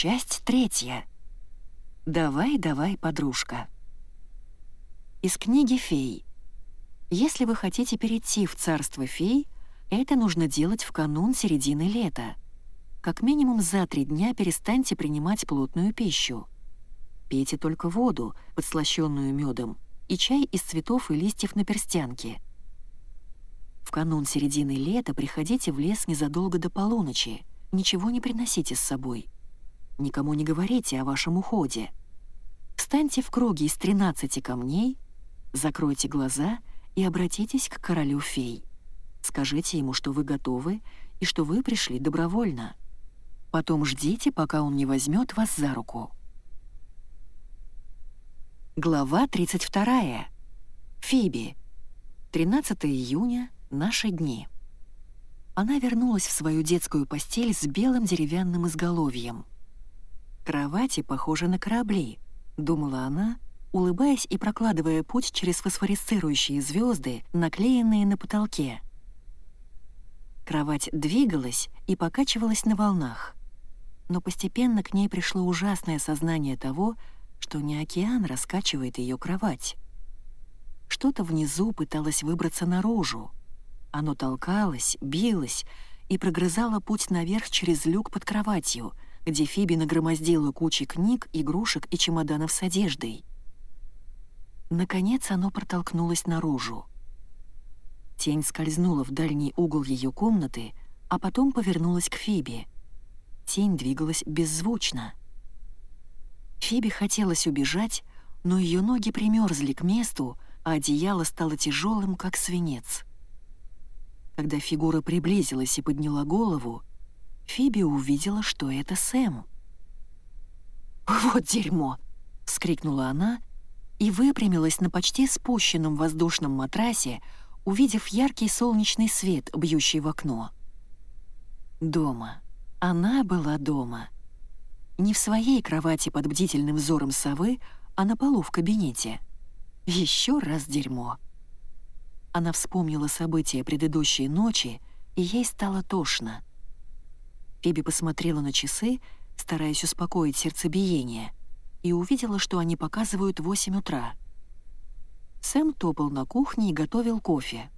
Часть третья. «Давай, давай, подружка». Из книги «Фей». Если вы хотите перейти в царство фей, это нужно делать в канун середины лета. Как минимум за три дня перестаньте принимать плотную пищу. Пейте только воду, подслащенную медом, и чай из цветов и листьев на перстянке. В канун середины лета приходите в лес незадолго до полуночи, ничего не приносите с собой. Никому не говорите о вашем уходе. Встаньте в круге из 13 камней, закройте глаза и обратитесь к королю фей. Скажите ему, что вы готовы и что вы пришли добровольно. Потом ждите, пока он не возьмет вас за руку. Глава 32. Фиби. 13 июня. Наши дни. Она вернулась в свою детскую постель с белым деревянным изголовьем. «Кровати похожи на корабли», — думала она, улыбаясь и прокладывая путь через фосфорисцирующие звезды, наклеенные на потолке. Кровать двигалась и покачивалась на волнах. Но постепенно к ней пришло ужасное сознание того, что не океан раскачивает ее кровать. Что-то внизу пыталось выбраться наружу. Оно толкалось, билось и прогрызало путь наверх через люк под кроватью, где Фиби нагромоздила кучи книг, игрушек и чемоданов с одеждой. Наконец оно протолкнулось наружу. Тень скользнула в дальний угол ее комнаты, а потом повернулась к Фиби. Тень двигалась беззвучно. Фиби хотелось убежать, но ее ноги примерзли к месту, а одеяло стало тяжелым, как свинец. Когда фигура приблизилась и подняла голову, Фиби увидела, что это Сэм. «Вот дерьмо!» — вскрикнула она и выпрямилась на почти спущенном воздушном матрасе, увидев яркий солнечный свет, бьющий в окно. Дома. Она была дома. Не в своей кровати под бдительным взором совы, а на полу в кабинете. Еще раз дерьмо. Она вспомнила события предыдущей ночи, и ей стало тошно. Фиби посмотрела на часы, стараясь успокоить сердцебиение, и увидела, что они показывают 8 утра. Сэм топал на кухне и готовил кофе.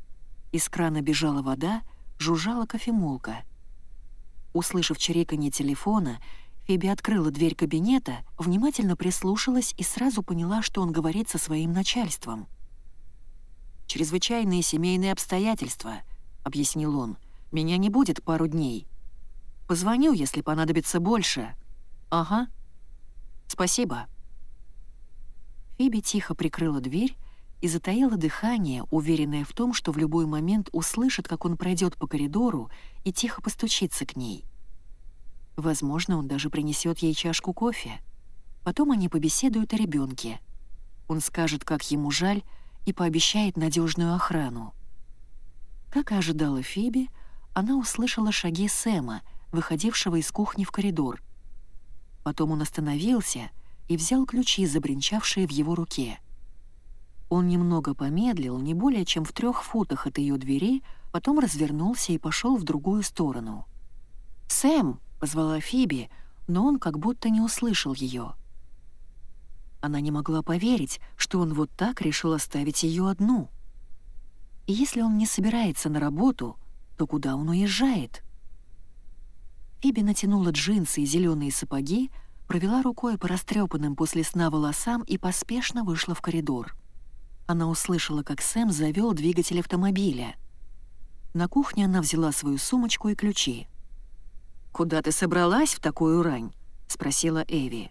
Из крана бежала вода, жужжала кофемолка. Услышав чириканье телефона, Фиби открыла дверь кабинета, внимательно прислушалась и сразу поняла, что он говорит со своим начальством. «Чрезвычайные семейные обстоятельства», — объяснил он. «Меня не будет пару дней. Позвоню, если понадобится больше». «Ага», «Спасибо». Фиби тихо прикрыла дверь и затаила дыхание, уверенная в том, что в любой момент услышит, как он пройдет по коридору и тихо постучится к ней. Возможно, он даже принесет ей чашку кофе. Потом они побеседуют о ребенке. Он скажет, как ему жаль, и пообещает надежную охрану. Как и ожидала Фиби, она услышала шаги Сэма, выходившего из кухни в коридор — Потом он остановился и взял ключи, забринчавшие в его руке. Он немного помедлил, не более чем в трех футах от ее двери, потом развернулся и пошел в другую сторону. «Сэм!» — позвала Фиби, но он как будто не услышал ее. Она не могла поверить, что он вот так решил оставить ее одну. И если он не собирается на работу, то куда он уезжает? Фиби натянула джинсы и зеленые сапоги, провела рукой по растрепанным после сна волосам и поспешно вышла в коридор. Она услышала, как Сэм завел двигатель автомобиля. На кухне она взяла свою сумочку и ключи. «Куда ты собралась в такую рань?» — спросила Эви.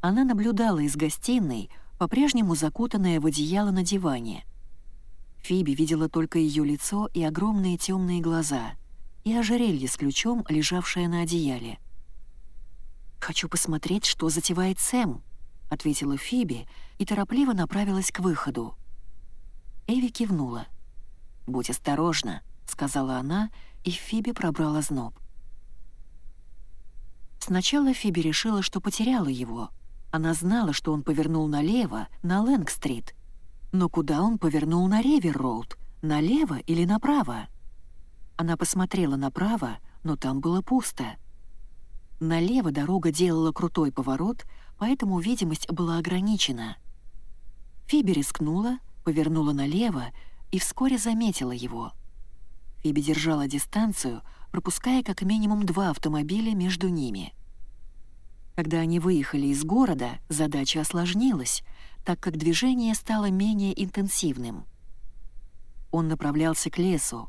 Она наблюдала из гостиной, по-прежнему закутанная в одеяло на диване. Фиби видела только ее лицо и огромные темные глаза — и ожерелье с ключом, лежавшее на одеяле. «Хочу посмотреть, что затевает Сэм», — ответила Фиби и торопливо направилась к выходу. Эви кивнула. «Будь осторожна», — сказала она, и Фиби пробрала зноб. Сначала Фиби решила, что потеряла его. Она знала, что он повернул налево, на Лэнг-стрит. Но куда он повернул на Ривер-роуд? Налево или направо? Она посмотрела направо, но там было пусто. Налево дорога делала крутой поворот, поэтому видимость была ограничена. Фиби рискнула, повернула налево и вскоре заметила его. Фиби держала дистанцию, пропуская как минимум два автомобиля между ними. Когда они выехали из города, задача осложнилась, так как движение стало менее интенсивным. Он направлялся к лесу.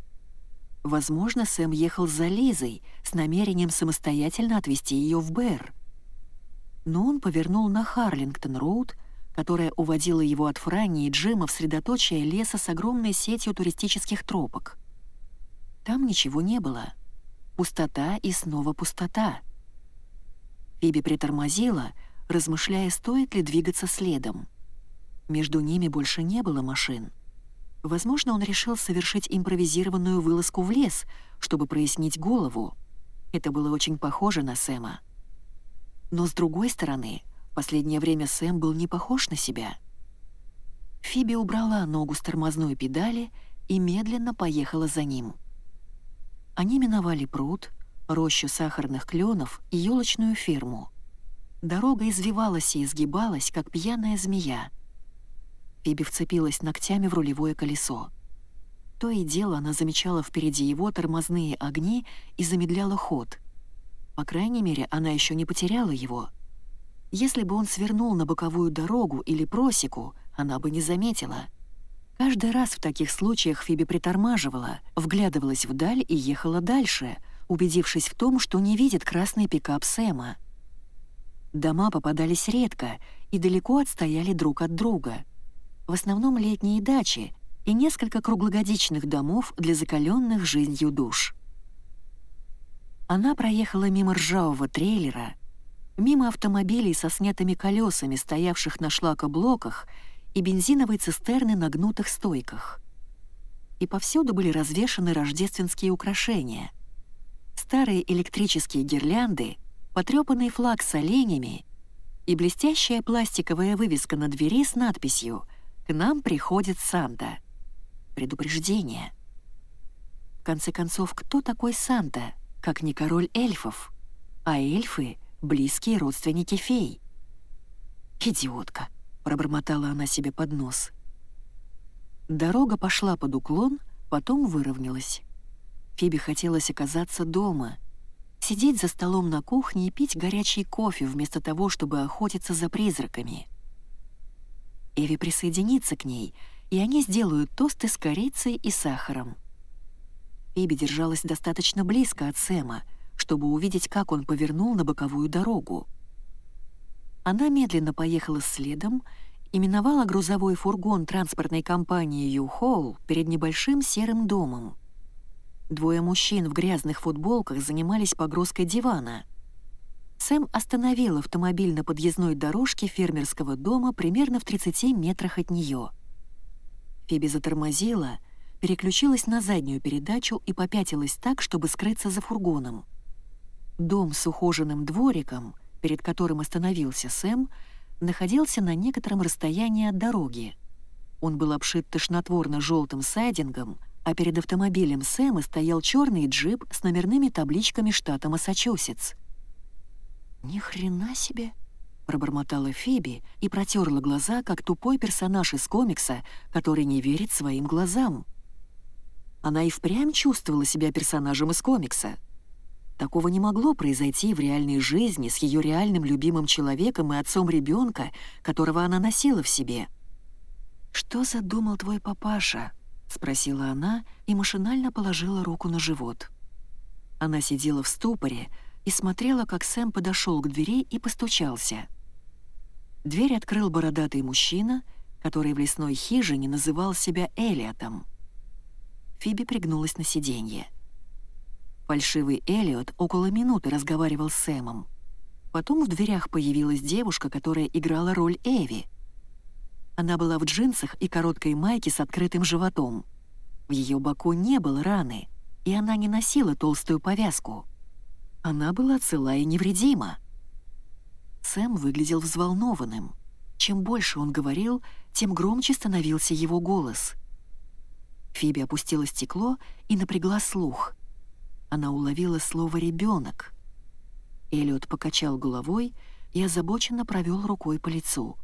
Возможно, Сэм ехал за Лизой с намерением самостоятельно отвезти ее в Бэр. Но он повернул на Харлингтон-роуд, которая уводила его от Франни и Джима в средоточие леса с огромной сетью туристических тропок. Там ничего не было. Пустота и снова пустота. Фиби притормозила, размышляя, стоит ли двигаться следом. Между ними больше не было машин. Возможно, он решил совершить импровизированную вылазку в лес, чтобы прояснить голову. Это было очень похоже на Сэма. Но с другой стороны, последнее время Сэм был не похож на себя. Фиби убрала ногу с тормозной педали и медленно поехала за ним. Они миновали пруд, рощу сахарных кленов и елочную ферму. Дорога извивалась и изгибалась, как пьяная змея. Фиби вцепилась ногтями в рулевое колесо. То и дело она замечала впереди его тормозные огни и замедляла ход. По крайней мере, она еще не потеряла его. Если бы он свернул на боковую дорогу или просеку, она бы не заметила — Каждый раз в таких случаях Фиби притормаживала, вглядывалась вдаль и ехала дальше, убедившись в том, что не видит красный пикап Сэма. Дома попадались редко и далеко отстояли друг от друга. В основном летние дачи и несколько круглогодичных домов для закаленных жизнью душ. Она проехала мимо ржавого трейлера, мимо автомобилей со снятыми колесами, стоявших на шлакоблоках, и бензиновой цистерны на гнутых стойках. И повсюду были развешаны рождественские украшения. Старые электрические гирлянды, потрёпанный флаг с оленями и блестящая пластиковая вывеска на двери с надписью «К нам приходит Санта». Предупреждение. В конце концов, кто такой Санта, как не король эльфов? А эльфы — близкие родственники фей. Идиотка. — пробормотала она себе под нос. Дорога пошла под уклон, потом выровнялась. Фиби хотелось оказаться дома, сидеть за столом на кухне и пить горячий кофе вместо того, чтобы охотиться за призраками. Эви присоединится к ней, и они сделают тосты с корицей и сахаром. Фиби держалась достаточно близко от Сэма, чтобы увидеть, как он повернул на боковую дорогу. Она медленно поехала следом и миновала грузовой фургон транспортной компании «Ю-Холл» перед небольшим серым домом. Двое мужчин в грязных футболках занимались погрузкой дивана. Сэм остановил автомобиль на подъездной дорожке фермерского дома примерно в 30 метрах от нее. Фиби затормозила, переключилась на заднюю передачу и попятилась так, чтобы скрыться за фургоном. Дом с ухоженным двориком — перед которым остановился Сэм, находился на некотором расстоянии от дороги. Он был обшит тошнотворно-желтым сайдингом, а перед автомобилем Сэма стоял черный джип с номерными табличками штата Массачусетс. «Ни хрена себе!» — пробормотала Фиби и протерла глаза, как тупой персонаж из комикса, который не верит своим глазам. Она и впрямь чувствовала себя персонажем из комикса — Такого не могло произойти в реальной жизни с ее реальным любимым человеком и отцом ребенка, которого она носила в себе. «Что задумал твой папаша?» — спросила она и машинально положила руку на живот. Она сидела в ступоре и смотрела, как Сэм подошел к двери и постучался. Дверь открыл бородатый мужчина, который в лесной хижине называл себя Элиотом. Фиби пригнулась на сиденье. Фальшивый Элliot около минуты разговаривал с Сэмом. Потом в дверях появилась девушка, которая играла роль Эви. Она была в джинсах и короткой майке с открытым животом. В ее боку не было раны, и она не носила толстую повязку. Она была цела и невредима. Сэм выглядел взволнованным. Чем больше он говорил, тем громче становился его голос. Фиби опустила стекло и напрягла слух — она уловила слово «ребенок». Эллиот покачал головой и озабоченно провел рукой по лицу.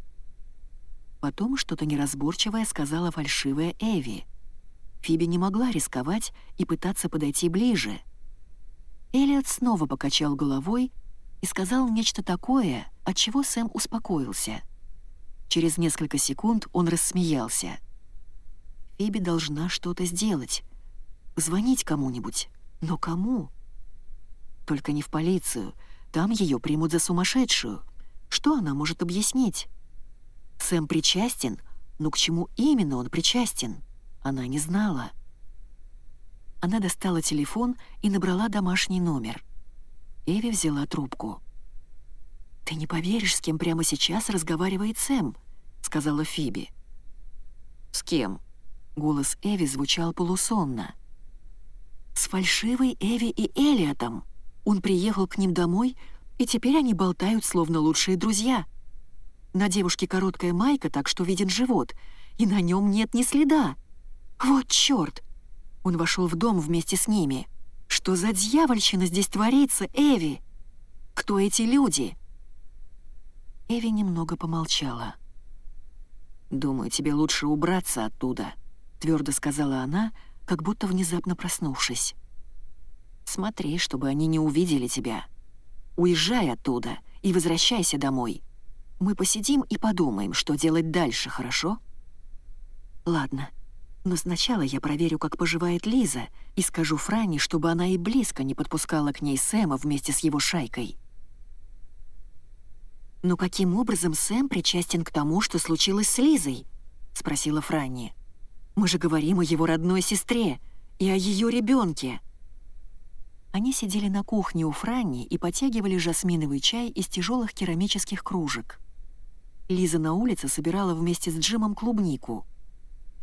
Потом что-то неразборчивое сказала фальшивая Эви. Фиби не могла рисковать и пытаться подойти ближе. Эллиот снова покачал головой и сказал нечто такое, от чего Сэм успокоился. Через несколько секунд он рассмеялся. Фиби должна что-то сделать. Звонить кому-нибудь. Но кому? Только не в полицию. Там ее примут за сумасшедшую. Что она может объяснить? Сэм причастен, но к чему именно он причастен? Она не знала. Она достала телефон и набрала домашний номер. Эви взяла трубку. «Ты не поверишь, с кем прямо сейчас разговаривает Сэм», — сказала Фиби. «С кем?» — голос Эви звучал полусонно. «С фальшивой Эви и Элиотом. Он приехал к ним домой, и теперь они болтают, словно лучшие друзья». На девушке короткая майка, так что виден живот, и на нем нет ни следа. Вот чёрт! Он вошел в дом вместе с ними. Что за дьявольщина здесь творится, Эви? Кто эти люди? Эви немного помолчала. «Думаю, тебе лучше убраться оттуда», — твердо сказала она, как будто внезапно проснувшись. «Смотри, чтобы они не увидели тебя. Уезжай оттуда и возвращайся домой. Мы посидим и подумаем, что делать дальше, хорошо?» «Ладно. Но сначала я проверю, как поживает Лиза, и скажу Франни, чтобы она и близко не подпускала к ней Сэма вместе с его шайкой». «Но каким образом Сэм причастен к тому, что случилось с Лизой?» — спросила Франни. «Мы же говорим о его родной сестре и о ее ребенке. Они сидели на кухне у Франни и потягивали жасминовый чай из тяжелых керамических кружек. Лиза на улице собирала вместе с Джимом клубнику.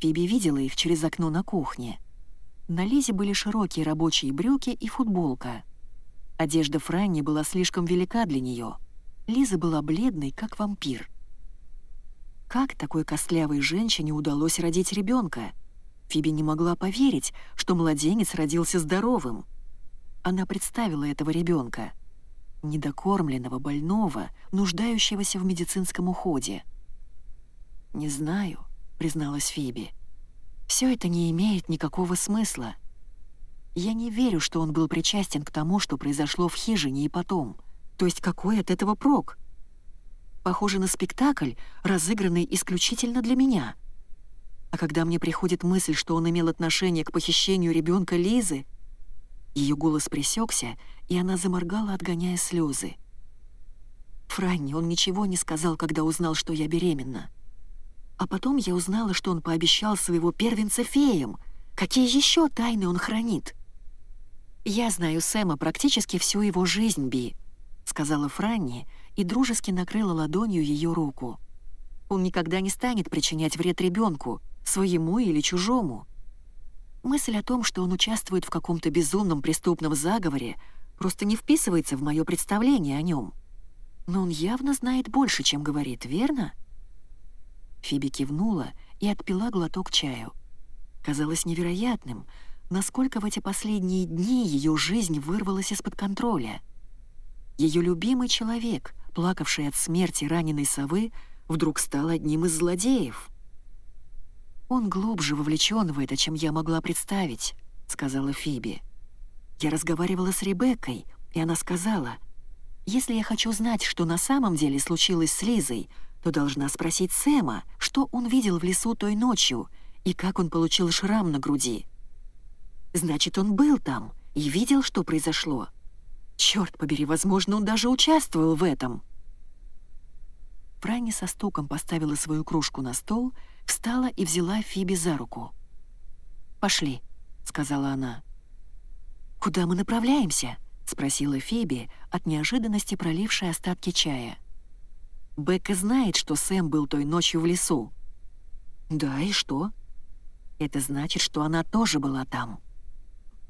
Фиби видела их через окно на кухне. На Лизе были широкие рабочие брюки и футболка. Одежда Франни была слишком велика для нее. Лиза была бледной, как вампир. Как такой костлявой женщине удалось родить ребенка? Фиби не могла поверить, что младенец родился здоровым. Она представила этого ребенка — недокормленного, больного, нуждающегося в медицинском уходе. «Не знаю», — призналась Фиби. «Все это не имеет никакого смысла. Я не верю, что он был причастен к тому, что произошло в хижине и потом. То есть какой от этого прок? Похоже на спектакль, разыгранный исключительно для меня. А когда мне приходит мысль, что он имел отношение к похищению ребенка Лизы, ее голос пресекся, и она заморгала, отгоняя слезы. Франни, он ничего не сказал, когда узнал, что я беременна. А потом я узнала, что он пообещал своего первенца феям. Какие еще тайны он хранит? «Я знаю Сэма практически всю его жизнь, Би», — сказала Франни и дружески накрыла ладонью ее руку. «Он никогда не станет причинять вред ребенку, своему или чужому. Мысль о том, что он участвует в каком-то безумном преступном заговоре, просто не вписывается в мое представление о нем. Но он явно знает больше, чем говорит, верно?» Фиби кивнула и отпила глоток чаю. Казалось невероятным, насколько в эти последние дни ее жизнь вырвалась из-под контроля. Ее любимый человек, плакавший от смерти раненой совы, вдруг стал одним из злодеев — «Он глубже вовлечен в это, чем я могла представить», — сказала Фиби. «Я разговаривала с Ребеккой, и она сказала, «Если я хочу знать, что на самом деле случилось с Лизой, то должна спросить Сэма, что он видел в лесу той ночью и как он получил шрам на груди». «Значит, он был там и видел, что произошло. Черт побери, возможно, он даже участвовал в этом». Франни со стуком поставила свою кружку на стол, встала и взяла Фиби за руку. «Пошли», — сказала она. «Куда мы направляемся?» — спросила Фиби, от неожиданности пролившая остатки чая. «Бекка знает, что Сэм был той ночью в лесу». «Да, и что?» «Это значит, что она тоже была там».